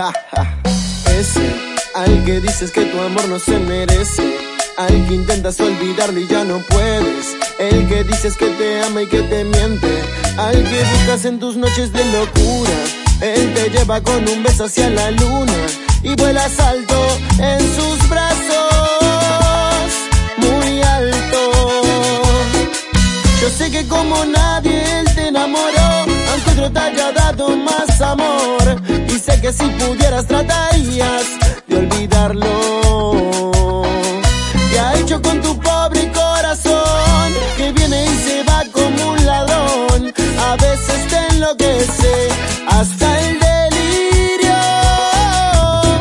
que dices que tu amor no se merece. Al que intentas olvidarlo y ya no puedes. El que dices que te ama y que te miente. Al que buscas en tus noches de locura. Él te lleva con un beso hacia la luna y vuelas alto en sus brazos, muy alto. Yo sé que como nadie él te enamoró, aunque otro te haya dado más amor. Que si pudieras tratarías de olvidarlo. ¿Qué ha hecho con tu pobre corazón? Que viene y se va como un ladrón. A veces te enloquece hasta el delirio.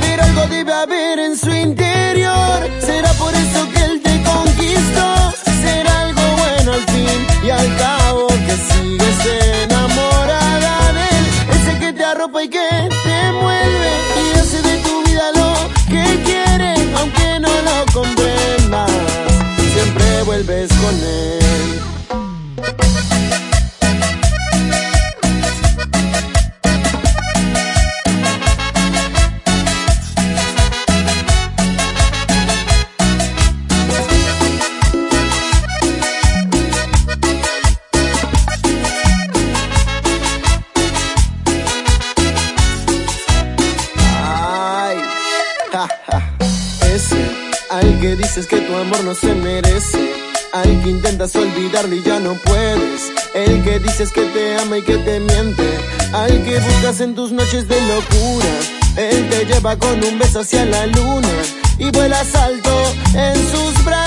Pero algo debe haber en su interior. Ese al que dices que tu amor no se merece. Al que intentas olvidarlo y ya no puedes. El que dices que te ama y que te miente. Al que buscas en tus noches de locura. Él te lleva con un beso hacia la luna y vuelas alto en sus brazos.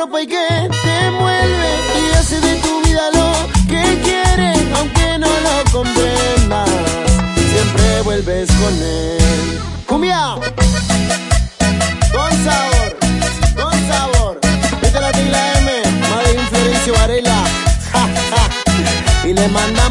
Arropa y que te mueve y hace de tu vida lo que quiere, aunque no lo comprendas. Siempre vuelves con él. ¡Cumbia! Con sabor, con sabor. Es la tecla M, Madre Florencio Varela. Y le manda